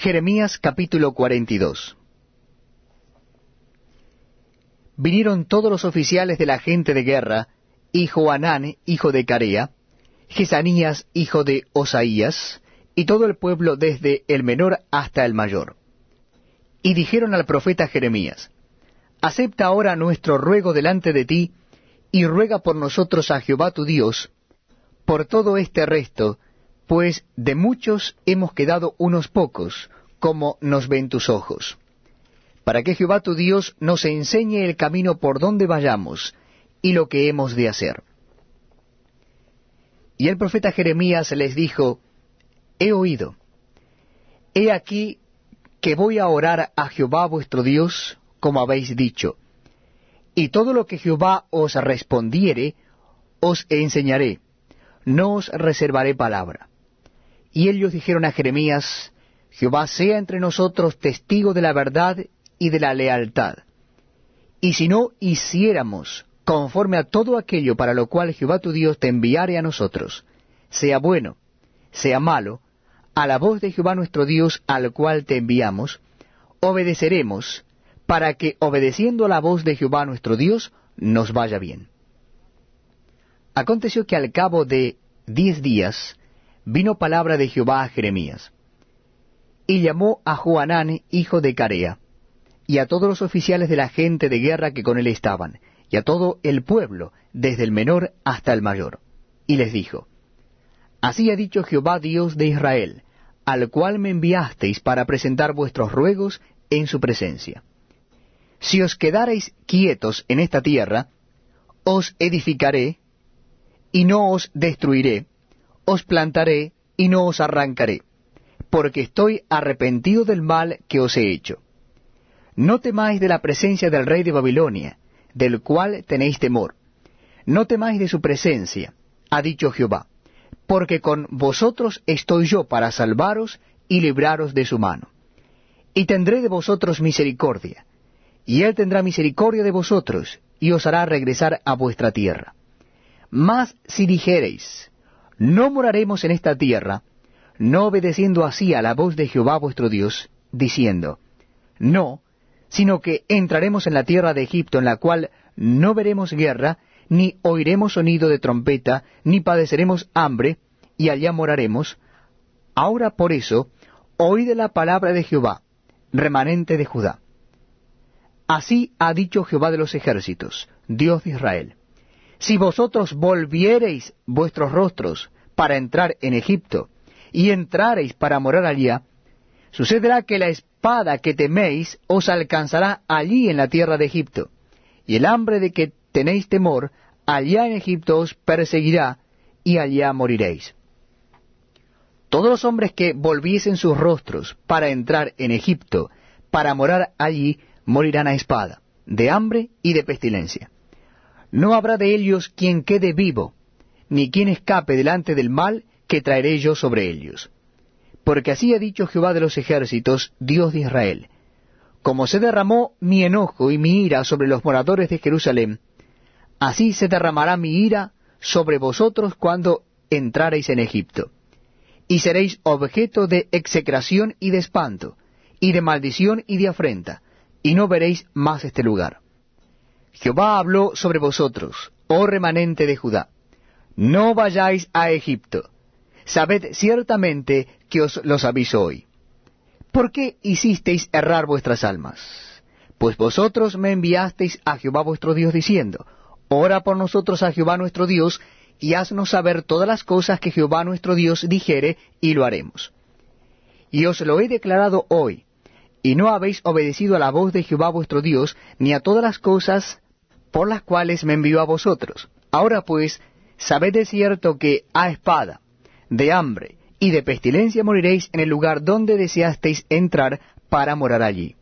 Jeremías capítulo 42 Vinieron todos los oficiales de la gente de guerra, y Joanán, hijo de Carea, Jesanías, hijo de Osaías, y todo el pueblo desde el menor hasta el mayor. Y dijeron al profeta Jeremías, Acepta ahora nuestro ruego delante de ti, y ruega por nosotros a Jehová tu Dios, por todo este resto, pues de muchos hemos quedado unos pocos, como nos ven tus ojos. Para que Jehová tu Dios nos enseñe el camino por donde vayamos, y lo que hemos de hacer. Y el profeta Jeremías les dijo, He oído, he aquí que voy a orar a Jehová vuestro Dios, como habéis dicho, y todo lo que Jehová os respondiere, os enseñaré, no os reservaré palabra. Y ellos dijeron a Jeremías, Jehová sea entre nosotros testigo de la verdad y de la lealtad. Y si no hiciéramos conforme a todo aquello para lo cual Jehová tu Dios te enviare a nosotros, sea bueno, sea malo, a la voz de Jehová nuestro Dios al cual te enviamos, obedeceremos, para que obedeciendo a la voz de Jehová nuestro Dios nos vaya bien. Aconteció que al cabo de diez días vino palabra de Jehová a Jeremías, y llamó a Joanán, hijo de Carea, y a todos los oficiales de la gente de guerra que con él estaban, y a todo el pueblo, desde el menor hasta el mayor, y les dijo, Así ha dicho Jehová Dios de Israel, al cual me enviasteis para presentar vuestros ruegos en su presencia. Si os quedareis quietos en esta tierra, os edificaré, y no os destruiré, os plantaré, y no os arrancaré, porque estoy arrepentido del mal que os he hecho. No temáis de la presencia del rey de Babilonia, del cual tenéis temor. No temáis de su presencia, ha dicho Jehová, porque con vosotros estoy yo para salvaros y libraros de su mano. Y tendré de vosotros misericordia, y él tendrá misericordia de vosotros, y os hará regresar a vuestra tierra. Mas si dijereis, no moraremos en esta tierra, no obedeciendo así a la voz de Jehová vuestro Dios, diciendo, no, sino que entraremos en la tierra de Egipto en la cual no veremos guerra, ni oiremos sonido de trompeta, ni padeceremos hambre, y allá moraremos. Ahora por eso, oíd la palabra de Jehová, remanente de Judá. Así ha dicho Jehová de los ejércitos, Dios de Israel. Si vosotros volviereis vuestros rostros para entrar en Egipto, y entrareis para morar allá, sucederá que la espada que teméis os alcanzará allí en la tierra de Egipto, y el hambre de que tenéis temor, allá en Egipto os perseguirá, y allá moriréis. Todos los hombres que volviesen sus rostros para entrar en Egipto, para morar allí, morirán a espada, de hambre y de pestilencia. No habrá de ellos quien quede vivo, ni quien escape delante del mal que traeré yo sobre ellos porque así ha dicho Jehová de los ejércitos, Dios de Israel, como se derramó mi enojo y mi ira sobre los moradores de Jerusalén, así se derramará mi ira sobre vosotros cuando entrareis en Egipto. Y seréis objeto de execración y de espanto, y de maldición y de afrenta, y no veréis más este lugar. Jehová habló sobre vosotros, oh remanente de Judá, no vayáis a Egipto, sabed ciertamente que os los aviso hoy. ¿Por qué hicisteis errar vuestras almas? Pues vosotros me enviasteis a Jehová vuestro Dios diciendo, Ora por nosotros a Jehová nuestro Dios, y haznos saber todas las cosas que Jehová nuestro Dios dijere, y lo haremos. Y os lo he declarado hoy, y no habéis obedecido a la voz de Jehová vuestro Dios, ni a todas las cosas por las cuales me envió a vosotros. Ahora pues, sabed de cierto que a espada, de hambre y de pestilencia moriréis en el lugar donde deseasteis entrar para morar allí.